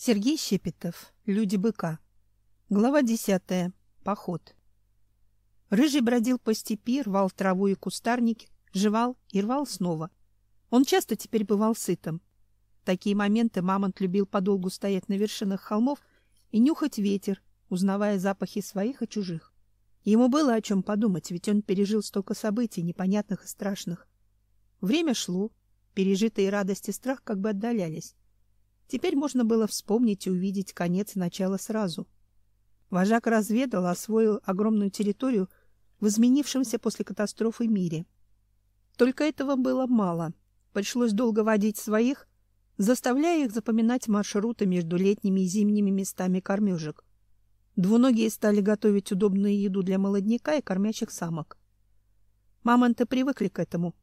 Сергей Щепетов. Люди быка. Глава десятая. Поход. Рыжий бродил по степи, рвал траву и кустарники, жевал и рвал снова. Он часто теперь бывал сытым. В такие моменты мамонт любил подолгу стоять на вершинах холмов и нюхать ветер, узнавая запахи своих и чужих. Ему было о чем подумать, ведь он пережил столько событий, непонятных и страшных. Время шло, пережитые радость и страх как бы отдалялись. Теперь можно было вспомнить и увидеть конец и начало сразу. Вожак разведал, освоил огромную территорию в изменившемся после катастрофы мире. Только этого было мало. Пришлось долго водить своих, заставляя их запоминать маршруты между летними и зимними местами кормежек. Двуногие стали готовить удобную еду для молодняка и кормящих самок. Мамонты привыкли к этому.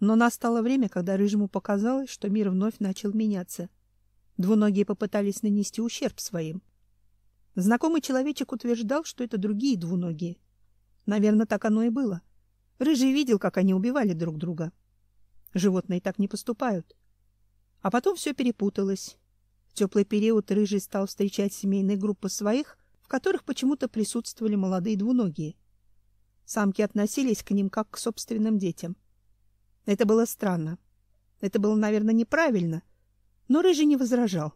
Но настало время, когда Рыжему показалось, что мир вновь начал меняться — Двуногие попытались нанести ущерб своим. Знакомый человечек утверждал, что это другие двуногие. Наверное, так оно и было. Рыжий видел, как они убивали друг друга. Животные так не поступают. А потом все перепуталось. В теплый период Рыжий стал встречать семейные группы своих, в которых почему-то присутствовали молодые двуногие. Самки относились к ним как к собственным детям. Это было странно. Это было, наверное, неправильно, но Рыжий не возражал.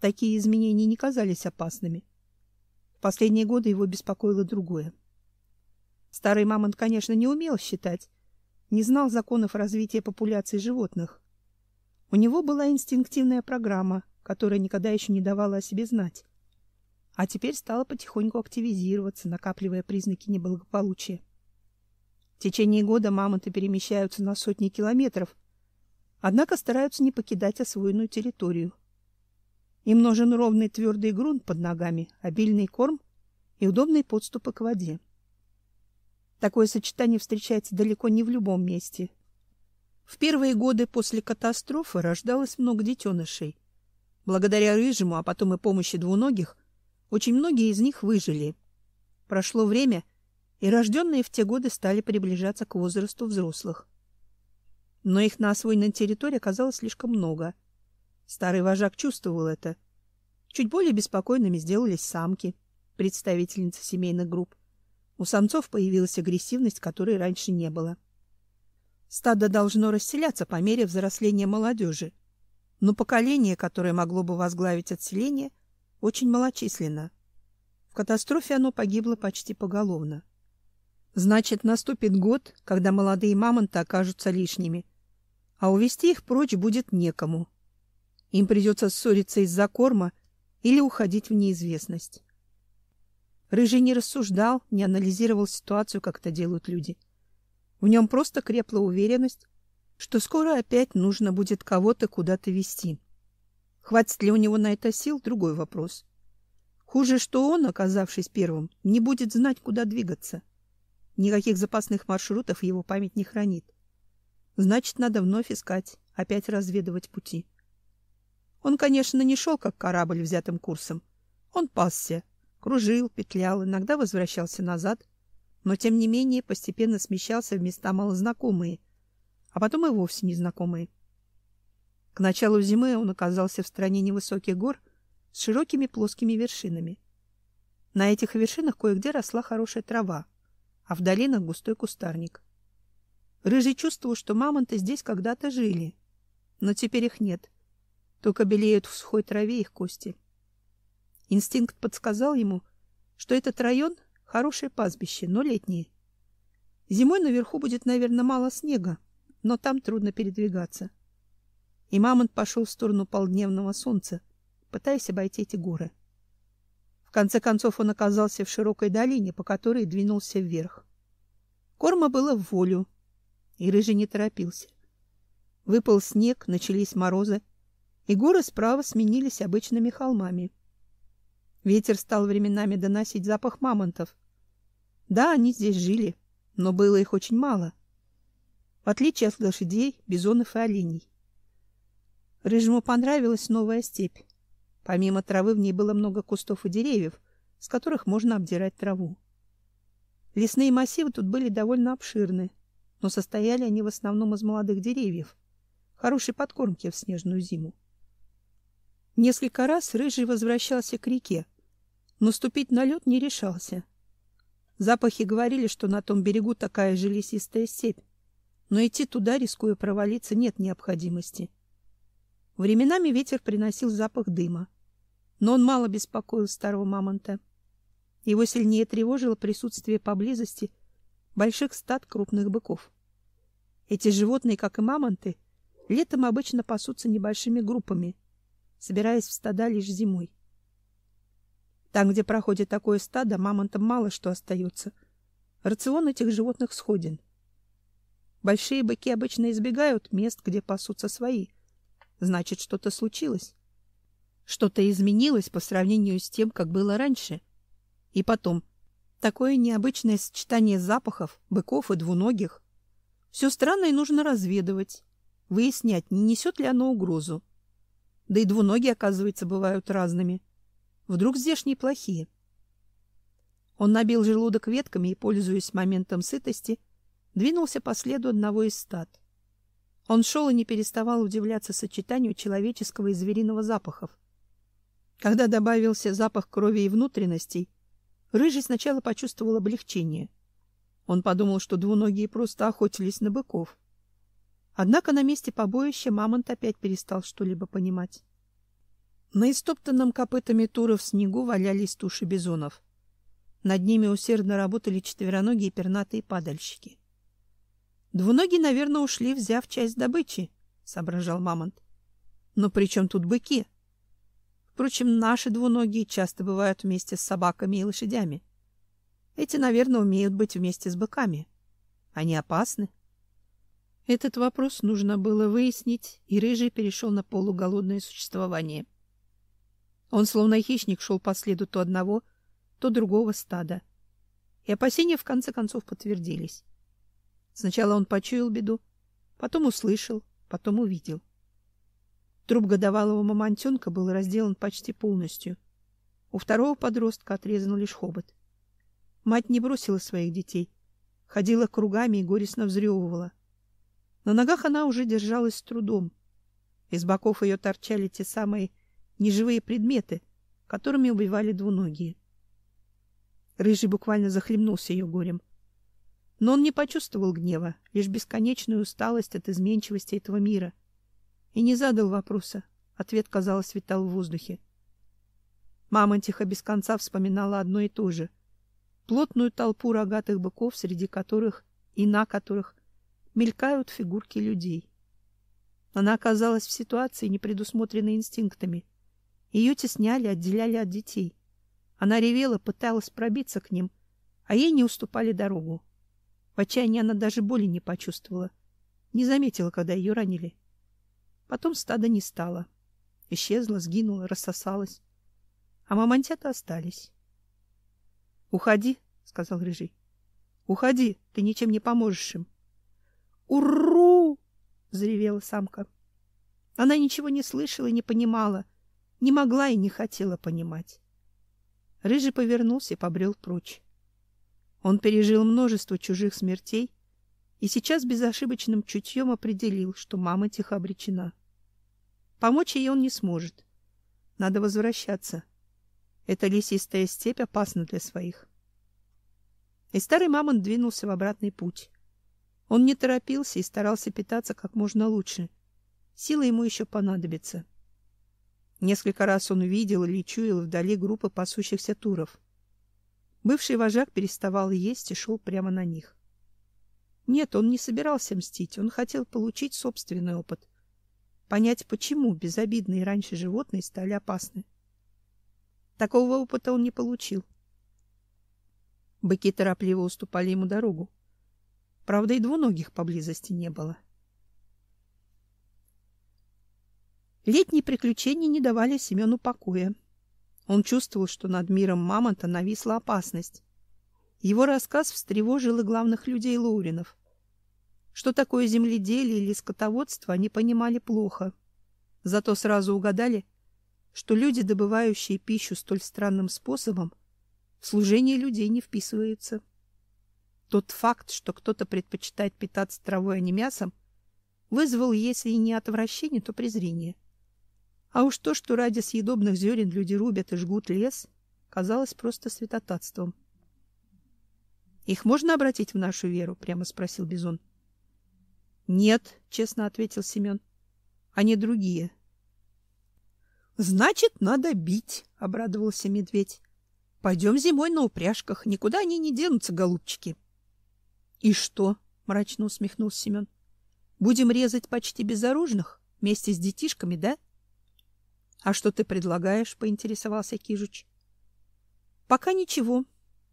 Такие изменения не казались опасными. В последние годы его беспокоило другое. Старый мамонт, конечно, не умел считать, не знал законов развития популяции животных. У него была инстинктивная программа, которая никогда еще не давала о себе знать. А теперь стала потихоньку активизироваться, накапливая признаки неблагополучия. В течение года мамонты перемещаются на сотни километров, однако стараются не покидать освоенную территорию. Им нужен ровный твердый грунт под ногами, обильный корм и удобные подступы к воде. Такое сочетание встречается далеко не в любом месте. В первые годы после катастрофы рождалось много детенышей. Благодаря рыжему, а потом и помощи двуногих, очень многие из них выжили. Прошло время, и рожденные в те годы стали приближаться к возрасту взрослых но их на освоенной территории оказалось слишком много. Старый вожак чувствовал это. Чуть более беспокойными сделались самки, представительницы семейных групп. У самцов появилась агрессивность, которой раньше не было. Стадо должно расселяться по мере взросления молодежи, но поколение, которое могло бы возглавить отселение, очень малочисленно. В катастрофе оно погибло почти поголовно. Значит, наступит год, когда молодые мамонты окажутся лишними, а увести их прочь будет некому. Им придется ссориться из-за корма или уходить в неизвестность. Рыжий не рассуждал, не анализировал ситуацию, как это делают люди. В нем просто крепла уверенность, что скоро опять нужно будет кого-то куда-то вести. Хватит ли у него на это сил другой вопрос. Хуже, что он, оказавшись первым, не будет знать, куда двигаться. Никаких запасных маршрутов его память не хранит. Значит, надо вновь искать, опять разведывать пути. Он, конечно, не шел как корабль взятым курсом. Он пасся, кружил, петлял, иногда возвращался назад, но тем не менее постепенно смещался в места малознакомые, а потом и вовсе незнакомые. К началу зимы он оказался в стране невысоких гор с широкими плоскими вершинами. На этих вершинах кое-где росла хорошая трава, а в долинах густой кустарник. Рыжий чувствовал, что мамонты здесь когда-то жили, но теперь их нет. Только белеют в сухой траве их кости. Инстинкт подсказал ему, что этот район — хорошее пастбище, но летнее. Зимой наверху будет, наверное, мало снега, но там трудно передвигаться. И мамонт пошел в сторону полдневного солнца, пытаясь обойти эти горы. В конце концов он оказался в широкой долине, по которой двинулся вверх. Корма было в волю, и рыжий не торопился. Выпал снег, начались морозы, и горы справа сменились обычными холмами. Ветер стал временами доносить запах мамонтов. Да, они здесь жили, но было их очень мало. В отличие от лошадей, бизонов и оленей. Рыжему понравилась новая степь. Помимо травы в ней было много кустов и деревьев, с которых можно обдирать траву. Лесные массивы тут были довольно обширны, но состояли они в основном из молодых деревьев, хорошей подкормки в снежную зиму. Несколько раз рыжий возвращался к реке, но ступить на лед не решался. Запахи говорили, что на том берегу такая же лесистая степь, но идти туда, рискуя провалиться, нет необходимости. Временами ветер приносил запах дыма, но он мало беспокоил старого мамонта. Его сильнее тревожило присутствие поблизости больших стад крупных быков. Эти животные, как и мамонты, летом обычно пасутся небольшими группами, собираясь в стада лишь зимой. Там, где проходит такое стадо, мамонтам мало что остается. Рацион этих животных сходен. Большие быки обычно избегают мест, где пасутся свои. Значит, что-то случилось. Что-то изменилось по сравнению с тем, как было раньше. И потом, такое необычное сочетание запахов, быков и двуногих. Все странное нужно разведывать, выяснять, не несет ли оно угрозу. Да и двуногие, оказывается, бывают разными. Вдруг здешние плохие. Он набил желудок ветками и, пользуясь моментом сытости, двинулся по следу одного из стад. Он шел и не переставал удивляться сочетанию человеческого и звериного запахов. Когда добавился запах крови и внутренностей, Рыжий сначала почувствовал облегчение. Он подумал, что двуногие просто охотились на быков. Однако на месте побоища мамонт опять перестал что-либо понимать. На истоптанном копытами туров снегу валялись туши бизонов. Над ними усердно работали четвероногие пернатые падальщики. Двуногие, наверное, ушли, взяв часть добычи, соображал мамонт. Но при чем тут быки? Впрочем, наши двуногие часто бывают вместе с собаками и лошадями. Эти, наверное, умеют быть вместе с быками. Они опасны. Этот вопрос нужно было выяснить, и рыжий перешел на полуголодное существование. Он словно хищник шел по следу то одного, то другого стада. И опасения в конце концов подтвердились. Сначала он почуял беду, потом услышал, потом увидел. Труп годовалого мамонтенка был разделан почти полностью. У второго подростка отрезан лишь хобот. Мать не бросила своих детей, ходила кругами и горестно взрёвывала. На ногах она уже держалась с трудом. Из боков ее торчали те самые неживые предметы, которыми убивали двуногие. Рыжий буквально захлебнулся ее горем. Но он не почувствовал гнева, лишь бесконечную усталость от изменчивости этого мира, и не задал вопроса. Ответ, казалось, витал в воздухе. Мама тихо без конца вспоминала одно и то же: плотную толпу рогатых быков, среди которых и на которых мелькают фигурки людей. Она оказалась в ситуации, не предусмотренной инстинктами. Ее тесняли, отделяли от детей. Она ревела, пыталась пробиться к ним, а ей не уступали дорогу. В отчаянии она даже боли не почувствовала, не заметила, когда ее ранили. Потом стада не стало. Исчезла, сгинула, рассосалась. А мамонтята остались. — Уходи, — сказал Рыжий. — Уходи, ты ничем не поможешь им. — Урру! — заревела самка. Она ничего не слышала и не понимала, не могла и не хотела понимать. Рыжий повернулся и побрел прочь. Он пережил множество чужих смертей и сейчас безошибочным чутьем определил, что мама тихо обречена. Помочь ей он не сможет. Надо возвращаться. Эта лесистая степь опасна для своих. И старый мамонт двинулся в обратный путь. Он не торопился и старался питаться как можно лучше. Силы ему еще понадобятся. Несколько раз он увидел или чуял вдали группы пасущихся туров. Бывший вожак переставал есть и шел прямо на них. Нет, он не собирался мстить, он хотел получить собственный опыт понять, почему безобидные раньше животные стали опасны. Такого опыта он не получил. Быки торопливо уступали ему дорогу. Правда, и двуногих поблизости не было. Летние приключения не давали Семену покоя. Он чувствовал, что над миром мамонта нависла опасность. Его рассказ встревожил и главных людей Лоуринов. Что такое земледелие или скотоводство, они понимали плохо. Зато сразу угадали, что люди, добывающие пищу столь странным способом, в служение людей не вписываются. Тот факт, что кто-то предпочитает питаться травой, а не мясом, вызвал, если и не отвращение, то презрение. А уж то, что ради съедобных зерен люди рубят и жгут лес, казалось просто святотатством. Их можно обратить в нашу веру, прямо спросил Бизон. Нет, честно ответил Семен. Они другие. Значит, надо бить, обрадовался медведь. Пойдем зимой на упряжках, никуда они не денутся, голубчики. И что? мрачно усмехнулся Семен. Будем резать почти безоружных вместе с детишками, да? А что ты предлагаешь? поинтересовался Кижуч. Пока ничего,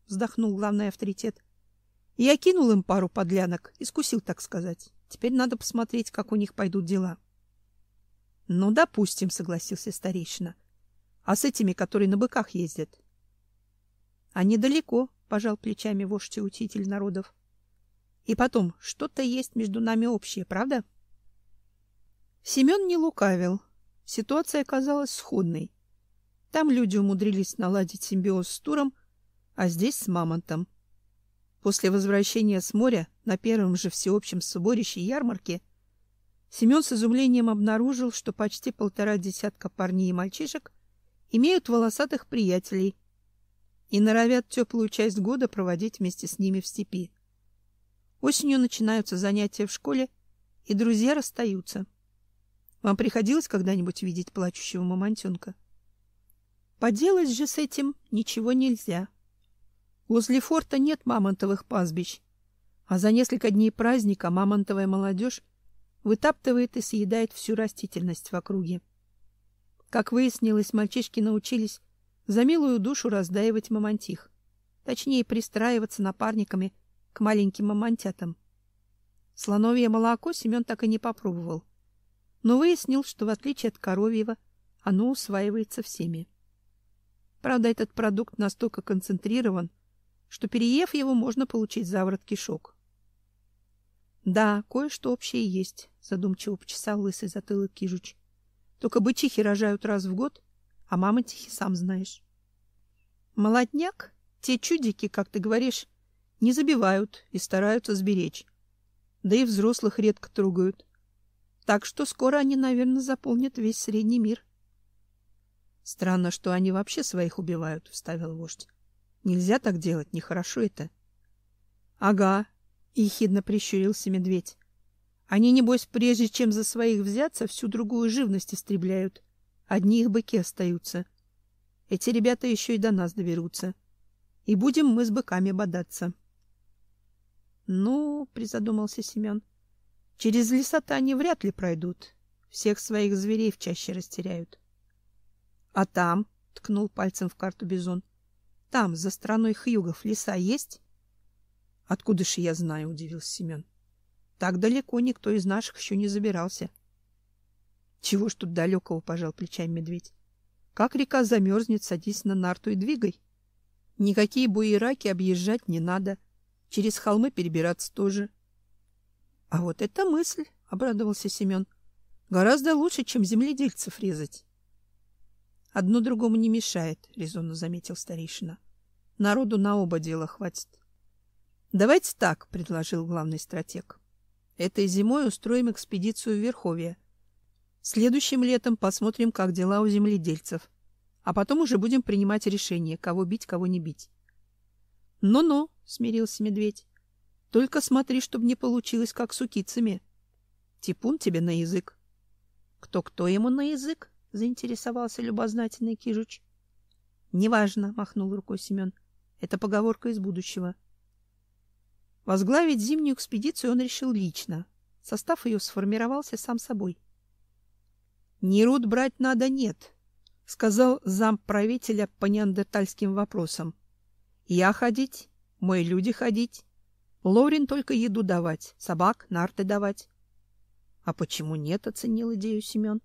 вздохнул главный авторитет. Я кинул им пару подлянок, искусил, так сказать. Теперь надо посмотреть, как у них пойдут дела. Ну, допустим, согласился старейшина. А с этими, которые на быках ездят? Они далеко, пожал плечами вождь и учитель народов. И потом, что-то есть между нами общее, правда? Семен не лукавил. Ситуация оказалась сходной. Там люди умудрились наладить симбиоз с Туром, а здесь с Мамонтом. После возвращения с моря на первом же всеобщем соборище ярмарки Семен с изумлением обнаружил, что почти полтора десятка парней и мальчишек имеют волосатых приятелей и норовят теплую часть года проводить вместе с ними в степи. Осенью начинаются занятия в школе, и друзья расстаются. Вам приходилось когда-нибудь видеть плачущего мамонтенка? Поделать же с этим ничего нельзя. Возле форта нет мамонтовых пастбищ, а за несколько дней праздника мамонтовая молодежь вытаптывает и съедает всю растительность в округе. Как выяснилось, мальчишки научились за милую душу раздаивать мамонтих, точнее пристраиваться напарниками к маленьким мамонтятам. Слоновье молоко Семен так и не попробовал, но выяснил, что в отличие от коровьего, оно усваивается всеми. Правда, этот продукт настолько концентрирован, что переев его, можно получить заворот кишок. Да, кое-что общее есть, задумчиво почесал лысый затылок Кижуч. Только бычихи рожают раз в год, а мамонтихи сам знаешь. Молодняк, те чудики, как ты говоришь, не забивают и стараются сберечь. Да и взрослых редко трогают. Так что скоро они, наверное, заполнят весь средний мир. Странно, что они вообще своих убивают, вставил вождь. Нельзя так делать, нехорошо это. Ага, ехидно прищурился медведь. Они небось прежде чем за своих взяться, всю другую живность истребляют. Одни их быки остаются. Эти ребята еще и до нас доберутся. И будем мы с быками бодаться. Ну, призадумался Семен. Через лесота они вряд ли пройдут. Всех своих зверей в чаще растеряют. А там, ткнул пальцем в карту Бизон. Там, за страной хьюгов, леса есть? Откуда ж я знаю, удивился Семен. Так далеко никто из наших еще не забирался. Чего ж тут далекого, пожал плечами медведь. Как река замерзнет, садись на нарту и двигай. Никакие буераки объезжать не надо. Через холмы перебираться тоже. А вот эта мысль, обрадовался Семен. Гораздо лучше, чем земледельцев резать. Одно другому не мешает, резонно заметил старейшина. Народу на оба дела хватит. Давайте так, предложил главный стратег. Этой зимой устроим экспедицию в Верховье. Следующим летом посмотрим, как дела у земледельцев, а потом уже будем принимать решение, кого бить, кого не бить. Ну-ну, смирился медведь. Только смотри, чтобы не получилось как с укицами. Типун тебе на язык. Кто-кто ему на язык? заинтересовался любознательный Кижуч. Неважно, махнул рукой Семен. Это поговорка из будущего. Возглавить зимнюю экспедицию он решил лично. Состав ее сформировался сам собой. Нерут брать надо нет, сказал зам правителя по неандертальским вопросам. Я ходить, мои люди ходить. Лорин только еду давать, собак, нарты давать. А почему нет, оценил идею Семен.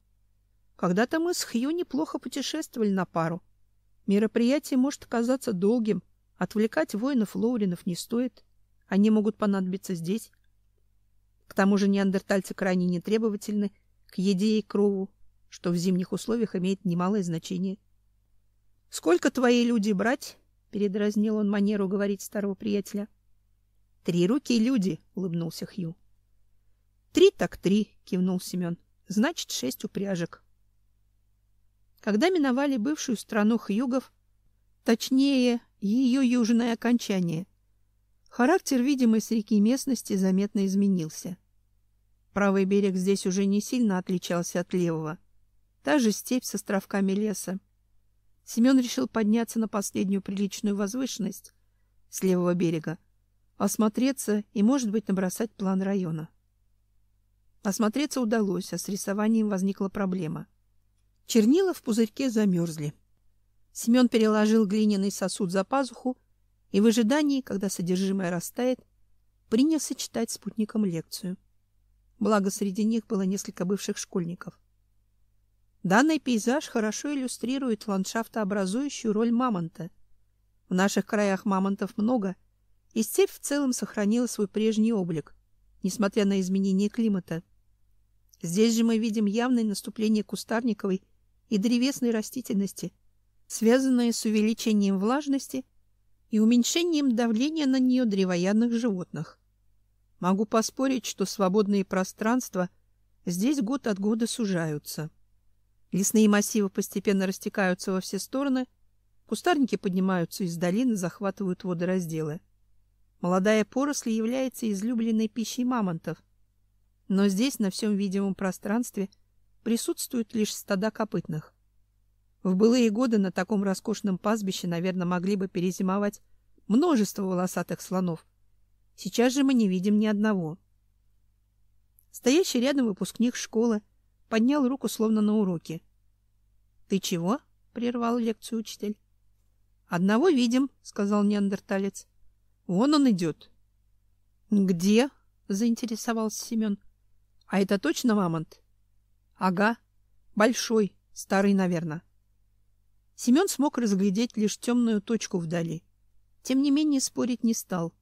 Когда-то мы с Хью неплохо путешествовали на пару. Мероприятие может оказаться долгим, отвлекать воинов Лоуринов не стоит. Они могут понадобиться здесь. К тому же неандертальцы крайне нетребовательны к еде и крову, что в зимних условиях имеет немалое значение. Сколько твои люди брать? передразнил он манеру говорить старого приятеля. Три руки люди, улыбнулся Хью. Три так три, кивнул Семен. Значит, шесть упряжек. Когда миновали бывшую страну Хьюгов, точнее, ее южное окончание, характер видимой с реки местности заметно изменился. Правый берег здесь уже не сильно отличался от левого. Та же степь с островками леса. Семен решил подняться на последнюю приличную возвышенность с левого берега, осмотреться и, может быть, набросать план района. Осмотреться удалось, а с рисованием возникла проблема. Чернила в пузырьке замерзли. Семен переложил глиняный сосуд за пазуху и в ожидании, когда содержимое растает, принялся читать спутникам лекцию. Благо, среди них было несколько бывших школьников. Данный пейзаж хорошо иллюстрирует ландшафтообразующую роль мамонта. В наших краях мамонтов много, и степь в целом сохранила свой прежний облик, несмотря на изменение климата. Здесь же мы видим явное наступление кустарниковой и древесной растительности, связанное с увеличением влажности и уменьшением давления на нее древоядных животных. Могу поспорить, что свободные пространства здесь год от года сужаются. Лесные массивы постепенно растекаются во все стороны, кустарники поднимаются из долины, захватывают водоразделы. Молодая поросль является излюбленной пищей мамонтов. Но здесь, на всем видимом пространстве, присутствуют лишь стада копытных. В былые годы на таком роскошном пастбище, наверное, могли бы перезимовать множество волосатых слонов. Сейчас же мы не видим ни одного. Стоящий рядом выпускник школы поднял руку словно на уроке. Ты чего? прервал лекцию учитель. Одного видим, сказал неандерталец. Вон он идет. Где? заинтересовался Семен. А это точно мамонт? Ага, большой, старый, наверное. Семен смог разглядеть лишь темную точку вдали. Тем не менее спорить не стал.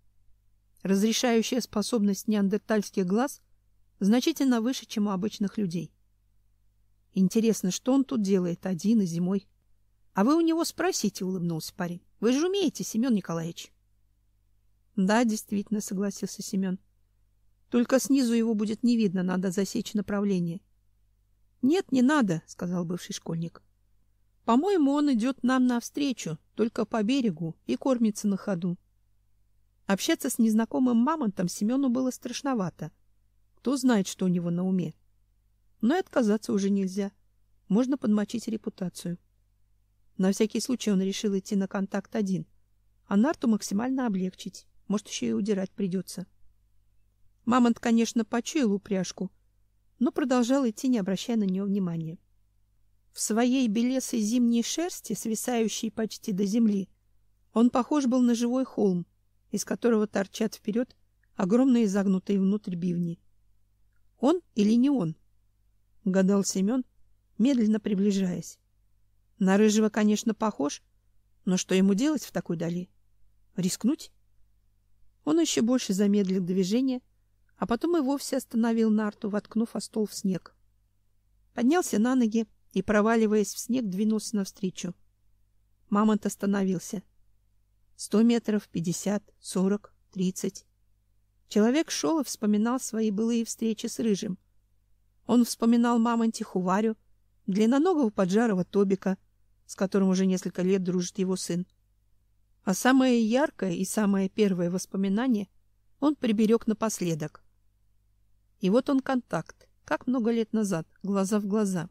Разрешающая способность неандертальских глаз значительно выше, чем у обычных людей. Интересно, что он тут делает один и зимой? А вы у него спросите, улыбнулся парень. Вы же умеете, Семен Николаевич. Да, действительно, согласился Семен. Только снизу его будет не видно, надо засечь направление. Нет, не надо, сказал бывший школьник. По-моему, он идет нам навстречу, только по берегу и кормится на ходу. Общаться с незнакомым мамонтом Семену было страшновато. Кто знает, что у него на уме. Но и отказаться уже нельзя. Можно подмочить репутацию. На всякий случай он решил идти на контакт один, а Нарту максимально облегчить. Может, еще и удирать придется. Мамонт, конечно, почуял упряжку, но продолжал идти, не обращая на нее внимания. В своей белесой зимней шерсти, свисающей почти до земли, он похож был на живой холм, из которого торчат вперед огромные загнутые внутрь бивни. Он или не он? — гадал Семен, медленно приближаясь. На рыжего, конечно, похож, но что ему делать в такой дали? Рискнуть? Он еще больше замедлил движение, а потом и вовсе остановил нарту, воткнув о стол в снег. Поднялся на ноги и, проваливаясь в снег, двинулся навстречу. Мамонт остановился. Сто метров, пятьдесят, сорок, тридцать. Человек шел и вспоминал свои былые встречи с Рыжим — он вспоминал мамонтиху Варю, длинноногого поджарого Тобика, с которым уже несколько лет дружит его сын. А самое яркое и самое первое воспоминание он приберег напоследок. И вот он контакт, как много лет назад, глаза в глаза.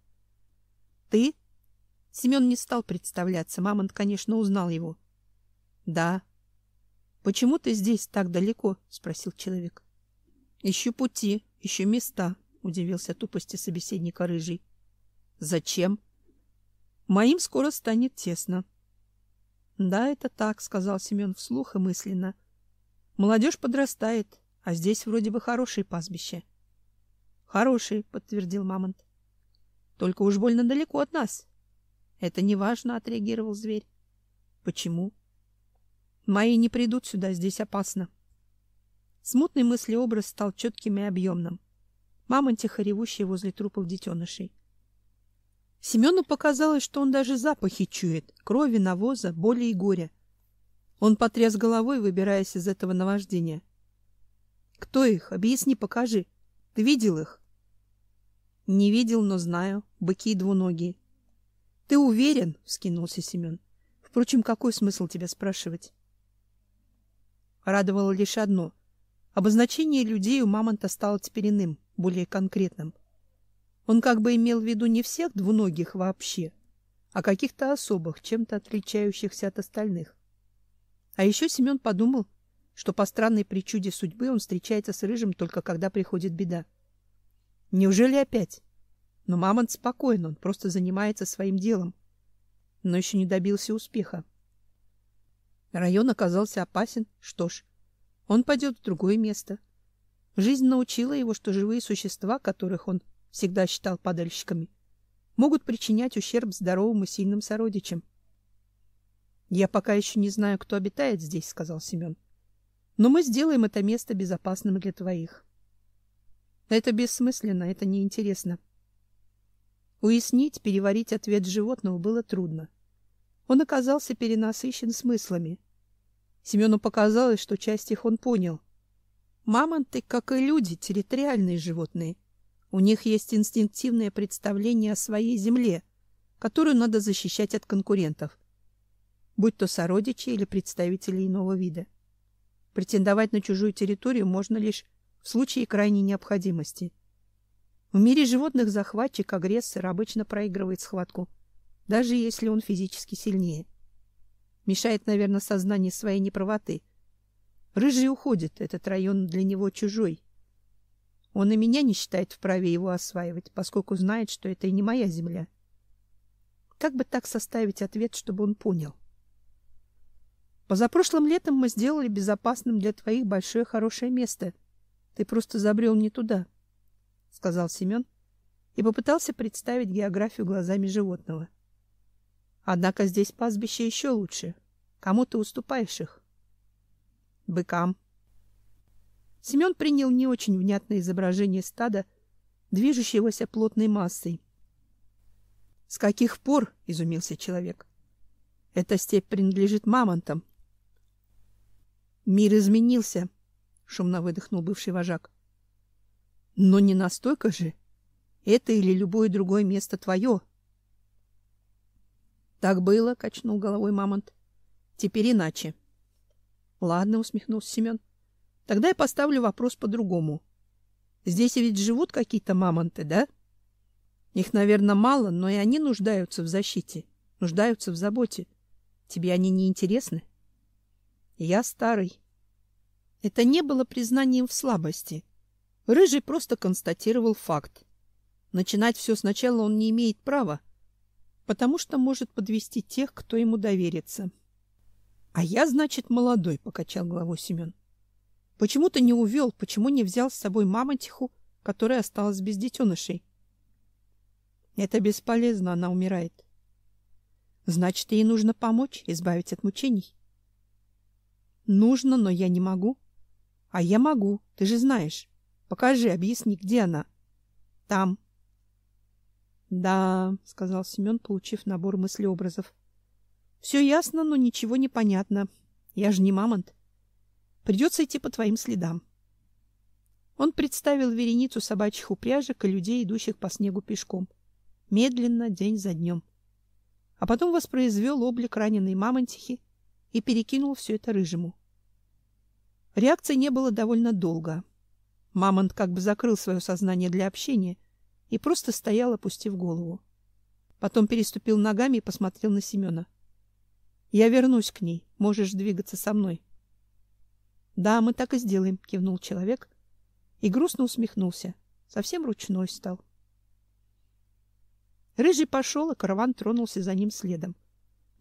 Ты? Семен не стал представляться, мамонт, конечно, узнал его. Да. Почему ты здесь так далеко? спросил человек. Ищу пути, ищу места, удивился тупости собеседника рыжий. Зачем? Моим скоро станет тесно. Да, это так, сказал Семен вслух и мысленно. Молодежь подрастает, а здесь вроде бы хорошее пастбище. Хороший, подтвердил мамонт. Только уж больно далеко от нас. Это не важно, отреагировал зверь. Почему? Мои не придут сюда, здесь опасно. Смутный мыслеобраз стал четким и объемным мамонтиха, ревущей возле трупов детенышей. Семену показалось, что он даже запахи чует: крови, навоза, боли и горя. Он потряс головой, выбираясь из этого наваждения. Кто их? Объясни, покажи. Ты видел их? Не видел, но знаю. Быки двуногие. Ты уверен? вскинулся Семен. Впрочем, какой смысл тебя спрашивать? Радовало лишь одно: обозначение людей у мамонта стало теперь иным, более конкретным. Он как бы имел в виду не всех двуногих вообще, а каких-то особых, чем-то отличающихся от остальных. А еще Семен подумал, что по странной причуде судьбы он встречается с рыжим только когда приходит беда. Неужели опять? Но мамонт спокоен, он просто занимается своим делом, но еще не добился успеха. Район оказался опасен. Что ж, он пойдет в другое место. Жизнь научила его, что живые существа, которых он всегда считал падальщиками, могут причинять ущерб здоровым и сильным сородичам. Я пока еще не знаю, кто обитает здесь, сказал Семен. Но мы сделаем это место безопасным для твоих. Это бессмысленно, это неинтересно. Уяснить, переварить ответ животного было трудно. Он оказался перенасыщен смыслами. Семену показалось, что часть их он понял. Мамонты, как и люди, территориальные животные. У них есть инстинктивное представление о своей земле, которую надо защищать от конкурентов, будь то сородичи или представители иного вида. Претендовать на чужую территорию можно лишь в случае крайней необходимости. В мире животных захватчик, агрессор обычно проигрывает схватку, даже если он физически сильнее. Мешает, наверное, сознание своей неправоты. Рыжий уходит, этот район для него чужой. Он и меня не считает вправе его осваивать, поскольку знает, что это и не моя земля. Как бы так составить ответ, чтобы он понял? Позапрошлым летом мы сделали безопасным для твоих большое хорошее место. Ты просто забрел не туда. —— сказал Семен и попытался представить географию глазами животного. Однако здесь пастбище еще лучше. Кому ты уступаешь их? Быкам. Семен принял не очень внятное изображение стада, движущегося плотной массой. С каких пор, изумился человек. Эта степь принадлежит мамонтам. Мир изменился, шумно выдохнул бывший вожак. Но не настолько же. Это или любое другое место твое. Так было, качнул головой мамонт. Теперь иначе. Ладно, усмехнулся Семен. Тогда я поставлю вопрос по-другому. Здесь ведь живут какие-то мамонты, да? Их, наверное, мало, но и они нуждаются в защите, нуждаются в заботе. Тебе они не интересны? Я старый. Это не было признанием в слабости. Рыжий просто констатировал факт. Начинать все сначала он не имеет права, потому что может подвести тех, кто ему доверится. А я, значит, молодой, покачал головой Семен. Почему ты не увел, почему не взял с собой мамонтиху, которая осталась без детенышей? Это бесполезно, она умирает. Значит, ей нужно помочь, избавить от мучений. Нужно, но я не могу. А я могу, ты же знаешь. Покажи, объясни, где она? Там. Да, сказал Семен, получив набор мыслеобразов. Все ясно, но ничего не понятно. Я же не мамонт. Придется идти по твоим следам. Он представил вереницу собачьих упряжек и людей, идущих по снегу пешком, медленно, день за днем. А потом воспроизвел облик раненой мамонтихи и перекинул все это рыжему. Реакции не было довольно долго. Мамонт как бы закрыл свое сознание для общения и просто стоял, опустив голову. Потом переступил ногами и посмотрел на Семена. Я вернусь к ней. Можешь двигаться со мной. Да, мы так и сделаем, кивнул человек и грустно усмехнулся. Совсем ручной стал. Рыжий пошел, и караван тронулся за ним следом.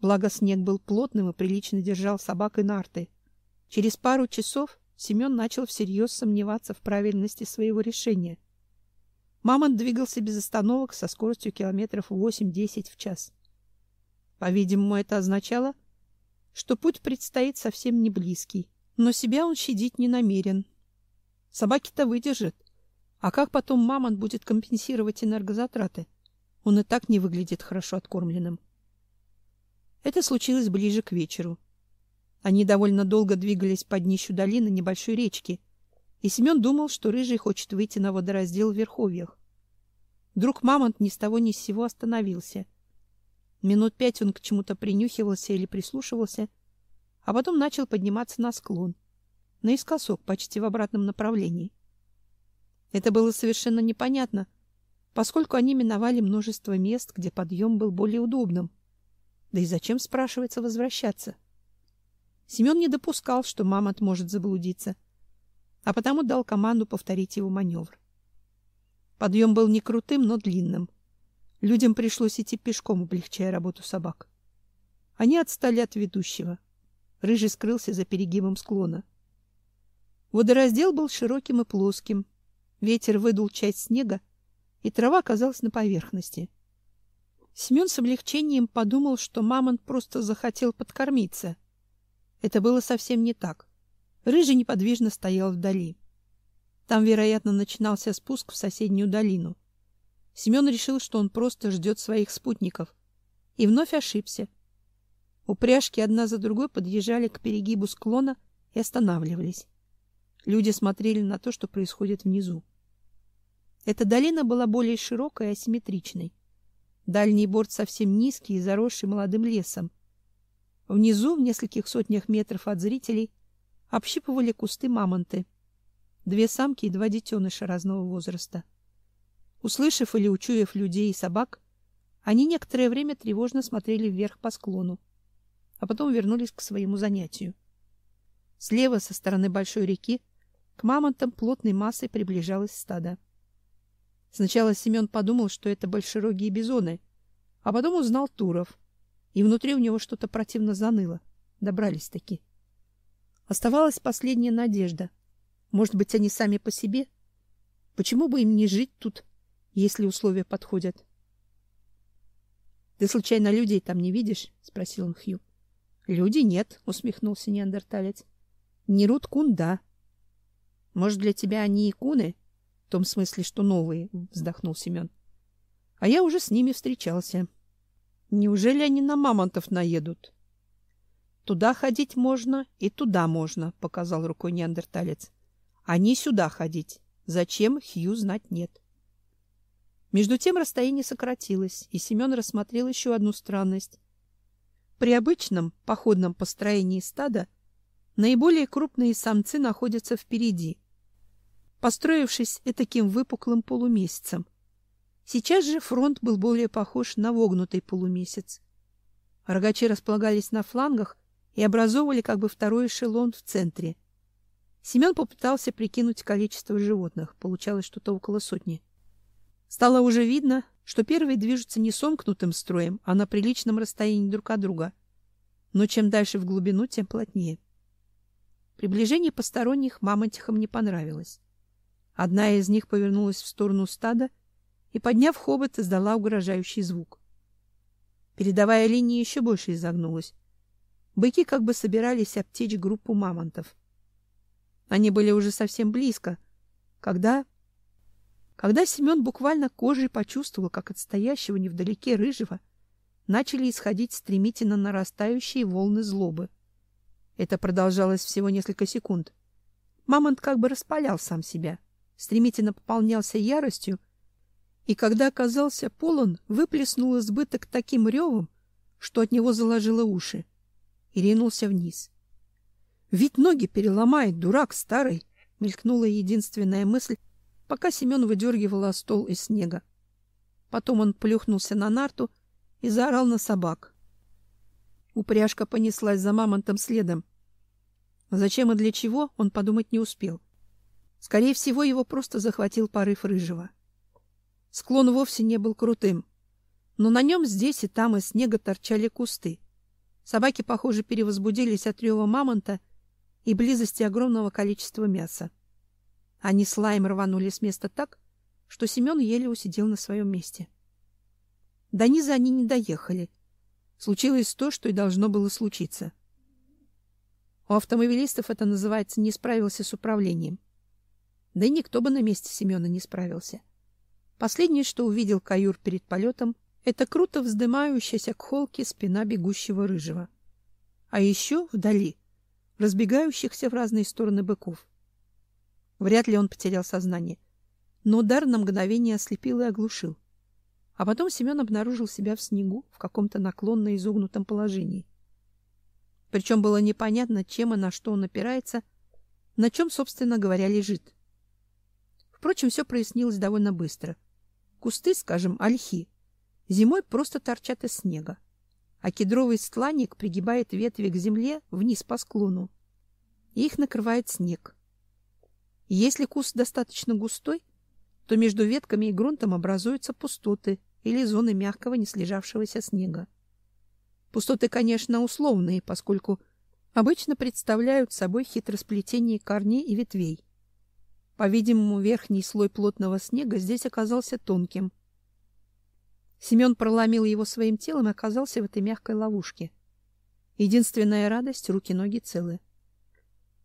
Благо снег был плотным и прилично держал собак и нарты. Через пару часов Семен начал всерьез сомневаться в правильности своего решения. Мамонт двигался без остановок со скоростью километров 8-10 в час. По-видимому, это означало, что путь предстоит совсем не близкий, но себя он щадить не намерен. Собаки-то выдержат. А как потом мамонт будет компенсировать энергозатраты? Он и так не выглядит хорошо откормленным. Это случилось ближе к вечеру. Они довольно долго двигались по днищу долины небольшой речки, и Семен думал, что рыжий хочет выйти на водораздел в верховьях. Вдруг мамонт ни с того ни с сего остановился. Минут пять он к чему-то принюхивался или прислушивался, а потом начал подниматься на склон, наискосок, почти в обратном направлении. Это было совершенно непонятно, поскольку они миновали множество мест, где подъем был более удобным. Да и зачем, спрашивается, возвращаться? Семен не допускал, что мамонт может заблудиться, а потому дал команду повторить его маневр. Подъем был не крутым, но длинным. Людям пришлось идти пешком, облегчая работу собак. Они отстали от ведущего. Рыжий скрылся за перегибом склона. Водораздел был широким и плоским. Ветер выдул часть снега, и трава оказалась на поверхности. Семен с облегчением подумал, что мамонт просто захотел подкормиться. Это было совсем не так. Рыжий неподвижно стоял вдали. Там, вероятно, начинался спуск в соседнюю долину. Семен решил, что он просто ждет своих спутников. И вновь ошибся. Упряжки одна за другой подъезжали к перегибу склона и останавливались. Люди смотрели на то, что происходит внизу. Эта долина была более широкой и асимметричной. Дальний борт совсем низкий и заросший молодым лесом. Внизу, в нескольких сотнях метров от зрителей, общипывали кусты мамонты. Две самки и два детеныша разного возраста. Услышав или учуяв людей и собак, они некоторое время тревожно смотрели вверх по склону, а потом вернулись к своему занятию. Слева, со стороны большой реки, к мамонтам плотной массой приближалось стадо. Сначала Семен подумал, что это большерогие бизоны, а потом узнал туров, и внутри у него что-то противно заныло. Добрались таки. Оставалась последняя надежда. Может быть, они сами по себе? Почему бы им не жить тут если условия подходят. Ты случайно людей там не видишь? спросил он Хью. Люди нет, усмехнулся неандерталец. Нерут кун да. Может, для тебя они и куны? В том смысле, что новые, вздохнул Семен. А я уже с ними встречался. Неужели они на мамонтов наедут? Туда ходить можно и туда можно, показал рукой неандерталец. Они сюда ходить. Зачем, Хью знать нет. Между тем расстояние сократилось, и Семен рассмотрел еще одну странность. При обычном походном построении стада наиболее крупные самцы находятся впереди, построившись таким выпуклым полумесяцем. Сейчас же фронт был более похож на вогнутый полумесяц. Рогачи располагались на флангах и образовывали как бы второй эшелон в центре. Семен попытался прикинуть количество животных, получалось что-то около сотни. Стало уже видно, что первые движутся не сомкнутым строем, а на приличном расстоянии друг от друга. Но чем дальше в глубину, тем плотнее. Приближение посторонних мамонтихам не понравилось. Одна из них повернулась в сторону стада и, подняв хобот, издала угрожающий звук. Передовая линия еще больше изогнулась. Быки как бы собирались обтечь группу мамонтов. Они были уже совсем близко, когда когда Семен буквально кожей почувствовал, как от стоящего невдалеке рыжего начали исходить стремительно нарастающие волны злобы. Это продолжалось всего несколько секунд. Мамонт как бы распалял сам себя, стремительно пополнялся яростью, и когда оказался полон, выплеснул избыток таким ревом, что от него заложило уши, и ринулся вниз. Ведь ноги переломает, дурак старый, мелькнула единственная мысль, пока Семен выдергивал стол из снега. Потом он плюхнулся на нарту и заорал на собак. Упряжка понеслась за мамонтом следом. Зачем и для чего, он подумать не успел. Скорее всего, его просто захватил порыв рыжего. Склон вовсе не был крутым, но на нем здесь и там из снега торчали кусты. Собаки, похоже, перевозбудились от рева мамонта и близости огромного количества мяса. Они с лаем рванули с места так, что Семен еле усидел на своем месте. До низа они не доехали. Случилось то, что и должно было случиться. У автомобилистов это называется «не справился с управлением». Да и никто бы на месте Семена не справился. Последнее, что увидел Каюр перед полетом, это круто вздымающаяся к холке спина бегущего рыжего. А еще вдали разбегающихся в разные стороны быков. Вряд ли он потерял сознание. Но удар на мгновение ослепил и оглушил. А потом Семен обнаружил себя в снегу в каком-то наклонно изогнутом положении. Причем было непонятно, чем и на что он опирается, на чем, собственно говоря, лежит. Впрочем, все прояснилось довольно быстро. Кусты, скажем, ольхи, зимой просто торчат из снега, а кедровый стланник пригибает ветви к земле вниз по склону, и их накрывает снег. Если куст достаточно густой, то между ветками и грунтом образуются пустоты или зоны мягкого неслежавшегося снега. Пустоты, конечно, условные, поскольку обычно представляют собой хитросплетение корней и ветвей. По-видимому, верхний слой плотного снега здесь оказался тонким. Семен проломил его своим телом и оказался в этой мягкой ловушке. Единственная радость — руки-ноги целы.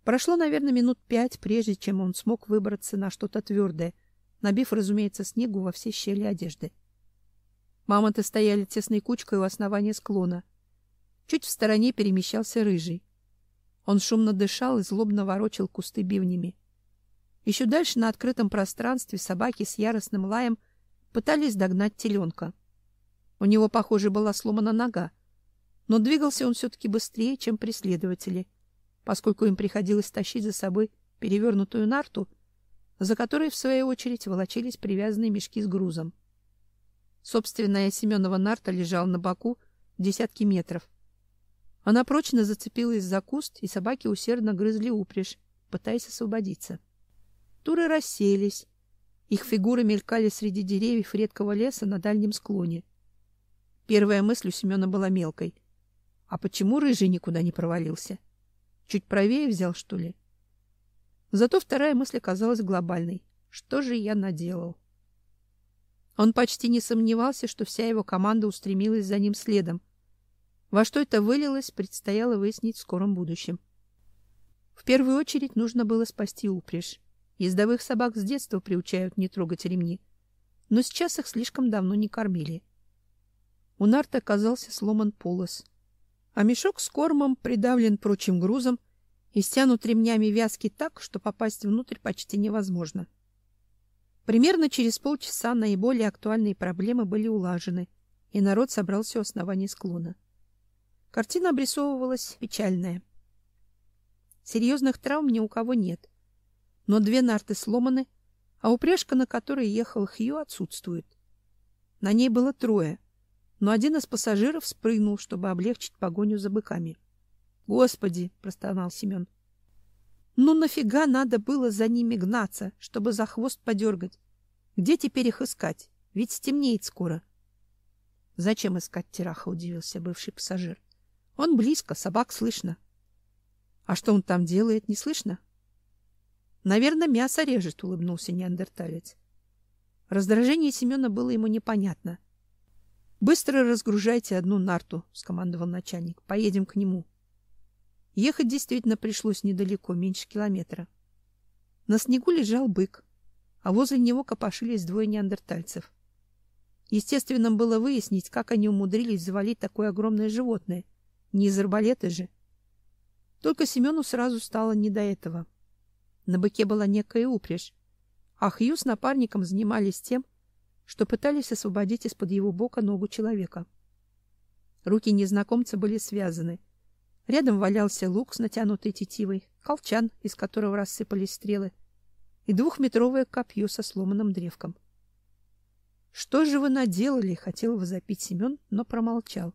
Прошло, наверное, минут пять, прежде чем он смог выбраться на что-то твердое, набив, разумеется, снегу во все щели одежды. Мамонты стояли тесной кучкой у основания склона. Чуть в стороне перемещался рыжий. Он шумно дышал и злобно ворочал кусты бивнями. Еще дальше на открытом пространстве собаки с яростным лаем пытались догнать теленка. У него, похоже, была сломана нога, но двигался он все-таки быстрее, чем преследователи — поскольку им приходилось тащить за собой перевернутую нарту, за которой, в свою очередь, волочились привязанные мешки с грузом. Собственная Семенова нарта лежала на боку десятки метров. Она прочно зацепилась за куст, и собаки усердно грызли упряжь, пытаясь освободиться. Туры расселись. Их фигуры мелькали среди деревьев редкого леса на дальнем склоне. Первая мысль у Семена была мелкой. А почему рыжий никуда не провалился? — Чуть правее взял, что ли? Зато вторая мысль оказалась глобальной. Что же я наделал? Он почти не сомневался, что вся его команда устремилась за ним следом. Во что это вылилось, предстояло выяснить в скором будущем. В первую очередь нужно было спасти упряжь. Ездовых собак с детства приучают не трогать ремни, но сейчас их слишком давно не кормили. У нарта оказался сломан полос а мешок с кормом придавлен прочим грузом и стянут ремнями вязки так, что попасть внутрь почти невозможно. Примерно через полчаса наиболее актуальные проблемы были улажены, и народ собрался у основания склона. Картина обрисовывалась печальная. Серьезных травм ни у кого нет, но две нарты сломаны, а упряжка, на которой ехал Хью, отсутствует. На ней было трое, но один из пассажиров спрыгнул, чтобы облегчить погоню за быками. "Господи", простонал Семен. "Ну нафига надо было за ними гнаться, чтобы за хвост подергать? Где теперь их искать? Ведь стемнеет скоро". "Зачем искать Тираха?" удивился бывший пассажир. "Он близко, собак слышно". "А что он там делает, не слышно?" "Наверное, мясо режет", улыбнулся неандерталец. Раздражение Семена было ему непонятно. Быстро разгружайте одну нарту, скомандовал начальник. Поедем к нему. Ехать действительно пришлось недалеко, меньше километра. На снегу лежал бык, а возле него копошились двое неандертальцев. Естественно было выяснить, как они умудрились завалить такое огромное животное. Не из арбалета же. Только Семену сразу стало не до этого. На быке была некая упряжь, а Хью с напарником занимались тем, что пытались освободить из-под его бока ногу человека. Руки незнакомца были связаны. Рядом валялся лук с натянутой тетивой, колчан, из которого рассыпались стрелы, и двухметровое копье со сломанным древком. Что же вы наделали, хотел возопить Семен, но промолчал.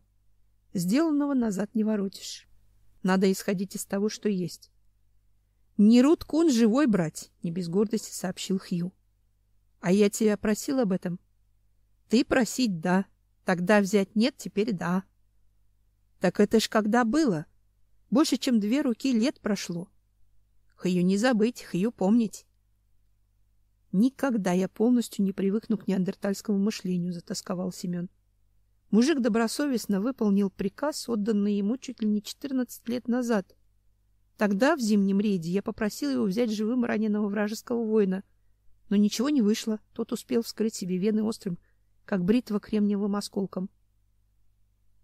Сделанного назад не воротишь. Надо исходить из того, что есть. Не Рут Кун живой брать, не без гордости сообщил Хью. А я тебя просил об этом? Ты просить да. Тогда взять нет, теперь да. Так это ж когда было? Больше, чем две руки лет прошло. Хью не забыть, Хью помнить. Никогда я полностью не привыкну к неандертальскому мышлению, затасковал Семен. Мужик добросовестно выполнил приказ, отданный ему чуть ли не 14 лет назад. Тогда в зимнем рейде я попросил его взять живым раненого вражеского воина — но ничего не вышло. Тот успел вскрыть себе вены острым, как бритва кремниевым осколком.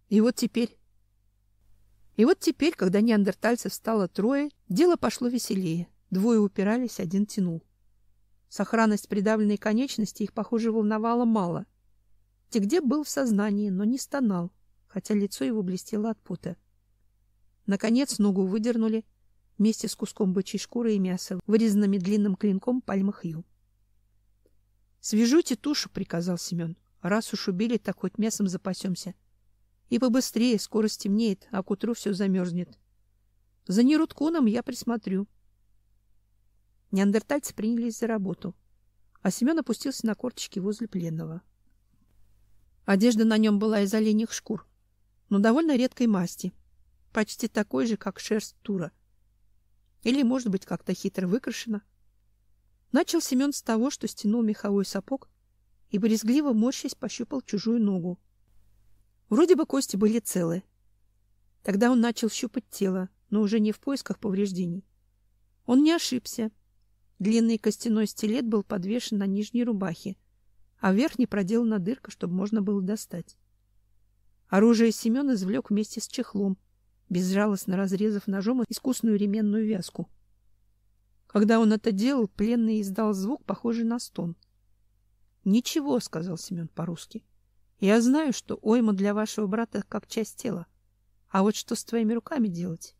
И вот теперь И вот теперь, когда неандертальцев стало трое, дело пошло веселее. Двое упирались, один тянул. Сохранность придавленной конечности их, похоже, волновала мало. Тигде был в сознании, но не стонал, хотя лицо его блестело от пота. Наконец ногу выдернули вместе с куском бычьей шкуры и мяса, вырезанными длинным клинком пальмахью. Свяжите тушу, приказал Семен. Раз уж убили, так хоть мясом запасемся. И побыстрее, скоро стемнеет, а к утру все замерзнет. За Нерутконом я присмотрю. Неандертальцы принялись за работу, а Семен опустился на корточки возле пленного. Одежда на нем была из оленьих шкур, но довольно редкой масти, почти такой же, как шерсть тура. Или, может быть, как-то хитро выкрашена. Начал Семен с того, что стянул меховой сапог и брезгливо морщась пощупал чужую ногу. Вроде бы кости были целы. Тогда он начал щупать тело, но уже не в поисках повреждений. Он не ошибся. Длинный костяной стилет был подвешен на нижней рубахе, а в верхней проделана дырка, чтобы можно было достать. Оружие Семен извлек вместе с чехлом, безжалостно разрезав ножом искусную ременную вязку. Когда он это делал, пленный издал звук, похожий на стон. "Ничего", сказал Семен по-русски. "Я знаю, что ойма для вашего брата как часть тела. А вот что с твоими руками делать?"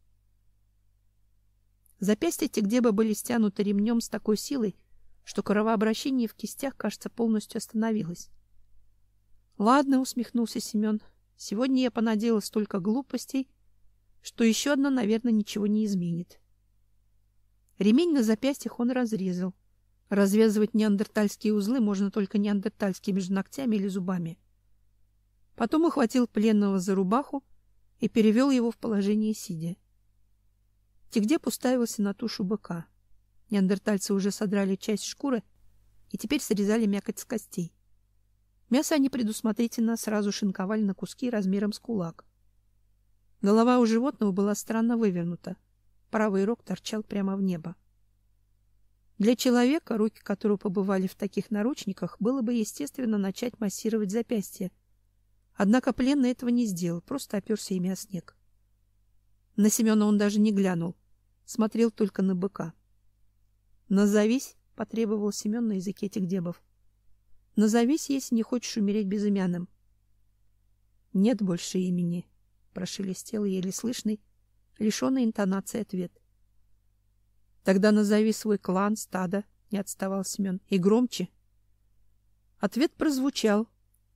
Запястья Тигдеба были стянуты ремнем с такой силой, что кровообращение в кистях, кажется, полностью остановилось. "Ладно", усмехнулся Семен. "Сегодня я понадеял столько глупостей, что еще одна, наверное, ничего не изменит". Ремень на запястьях он разрезал. Развязывать неандертальские узлы можно только неандертальскими же ногтями или зубами. Потом ухватил пленного за рубаху и перевел его в положение сидя. Тигдеп уставился на тушу быка. Неандертальцы уже содрали часть шкуры и теперь срезали мякоть с костей. Мясо они предусмотрительно сразу шинковали на куски размером с кулак. Голова у животного была странно вывернута, Правый рог торчал прямо в небо. Для человека, руки которого побывали в таких наручниках, было бы естественно начать массировать запястья. Однако пленный этого не сделал, просто оперся ими о снег. На Семена он даже не глянул, смотрел только на быка. "Назовись", потребовал Семен на языке этих дебов. "Назовись, если не хочешь умереть безымянным". "Нет больше имени", прошелестел еле слышный лишенный интонации ответ. Тогда назови свой клан, стадо, не отставал Семен, и громче. Ответ прозвучал,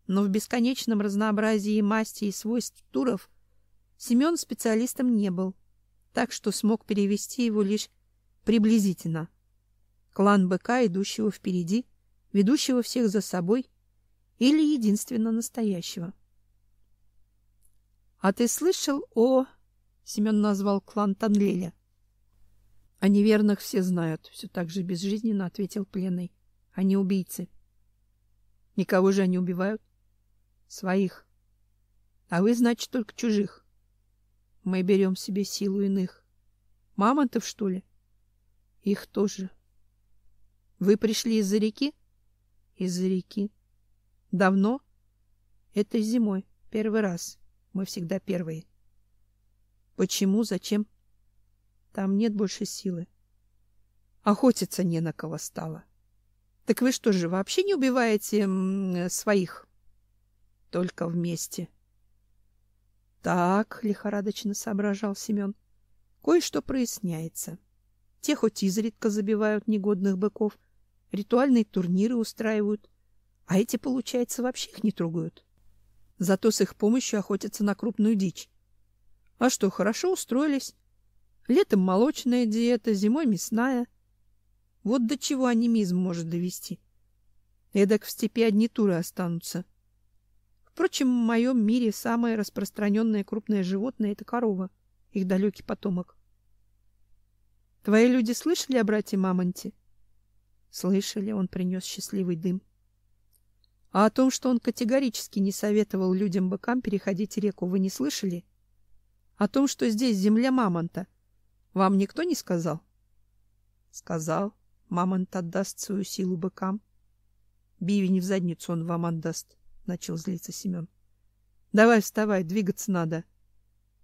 но в бесконечном разнообразии масти и свойств туров Семен специалистом не был, так что смог перевести его лишь приблизительно. Клан быка, идущего впереди, ведущего всех за собой или единственно настоящего. А ты слышал о Семен назвал клан Танлеля. О неверных все знают, все так же безжизненно ответил пленный. Они убийцы. Никого же они убивают? Своих. А вы, значит, только чужих. Мы берем себе силу иных. Мамонтов, что ли? Их тоже. Вы пришли из-за реки? Из-за реки. Давно? Это зимой, первый раз. Мы всегда первые. Почему? Зачем? Там нет больше силы. Охотиться не на кого стало. Так вы что же, вообще не убиваете своих? Только вместе. Так, лихорадочно соображал Семен. Кое-что проясняется. Те хоть изредка забивают негодных быков, ритуальные турниры устраивают, а эти, получается, вообще их не трогают. Зато с их помощью охотятся на крупную дичь. А что, хорошо устроились? Летом молочная диета, зимой мясная. Вот до чего анимизм может довести. Эдак в степи одни туры останутся. Впрочем, в моем мире самое распространенное крупное животное — это корова, их далекий потомок. Твои люди слышали о брате Мамонте? Слышали, он принес счастливый дым. А о том, что он категорически не советовал людям-быкам переходить реку, вы не слышали? — о том, что здесь земля мамонта. Вам никто не сказал? Сказал. Мамонт отдаст свою силу быкам. Бивень в задницу он вам отдаст, начал злиться Семен. Давай вставай, двигаться надо.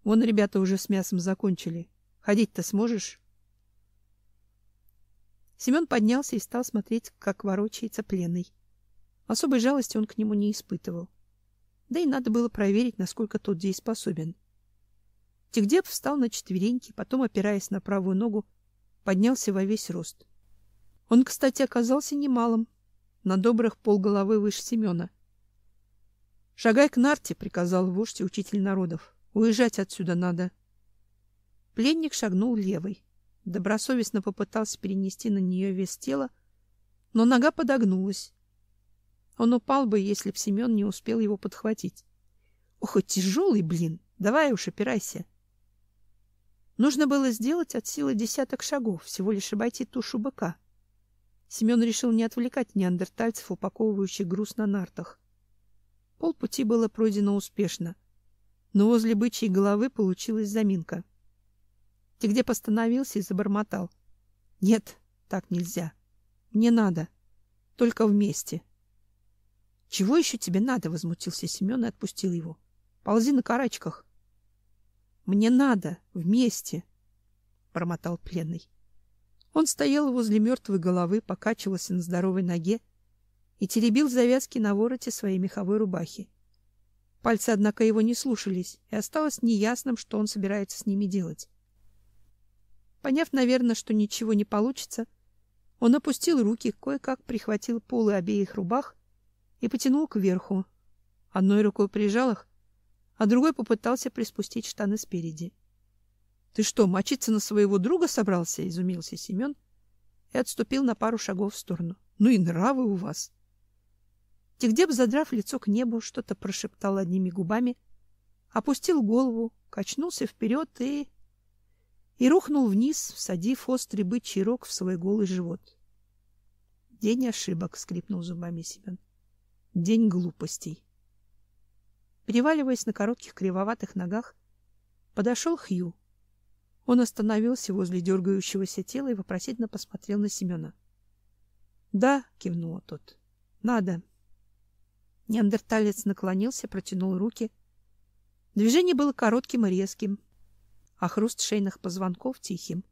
Вон ребята уже с мясом закончили. Ходить-то сможешь? Семен поднялся и стал смотреть, как ворочается пленный. Особой жалости он к нему не испытывал. Да и надо было проверить, насколько тот дееспособен. Тигдеп встал на четвереньки, потом, опираясь на правую ногу, поднялся во весь рост. Он, кстати, оказался немалым, на добрых полголовы выше Семена. Шагай к нарте, приказал вождь и учитель народов. Уезжать отсюда надо. Пленник шагнул левой. Добросовестно попытался перенести на нее вес тела, но нога подогнулась. Он упал бы, если б Семен не успел его подхватить. Ох, тяжелый, блин. Давай уж опирайся. Нужно было сделать от силы десяток шагов, всего лишь обойти тушу быка. Семен решил не отвлекать неандертальцев, упаковывающих груз на нартах. Полпути было пройдено успешно, но возле бычьей головы получилась заминка. Ты где постановился и забормотал: "Нет, так нельзя. Мне надо. Только вместе". "Чего еще тебе надо?" возмутился Семен и отпустил его. "Ползи на карачках". "Мне надо вместе", бормотал пленный. Он стоял возле мертвой головы, покачивался на здоровой ноге и теребил завязки на вороте своей меховой рубахи. Пальцы, однако, его не слушались, и осталось неясным, что он собирается с ними делать. Поняв, наверное, что ничего не получится, он опустил руки, кое-как прихватил полы обеих рубах и потянул кверху. Одной рукой прижал их, а другой попытался приспустить штаны спереди. — Ты что, мочиться на своего друга собрался? — изумился Семен и отступил на пару шагов в сторону. — Ну и нравы у вас! — Тигдеб, задрав лицо к небу, что-то прошептал одними губами, опустил голову, качнулся вперед и и рухнул вниз, всадив острый бычий рог в свой голый живот. День ошибок, скрипнул зубами Семен. День глупостей. Переваливаясь на коротких кривоватых ногах, подошел Хью. Он остановился возле дергающегося тела и вопросительно посмотрел на Семена. "Да", кивнул тот. "Надо". Неандерталец наклонился, протянул руки. Движение было коротким и резким, а хруст шейных позвонков тихим.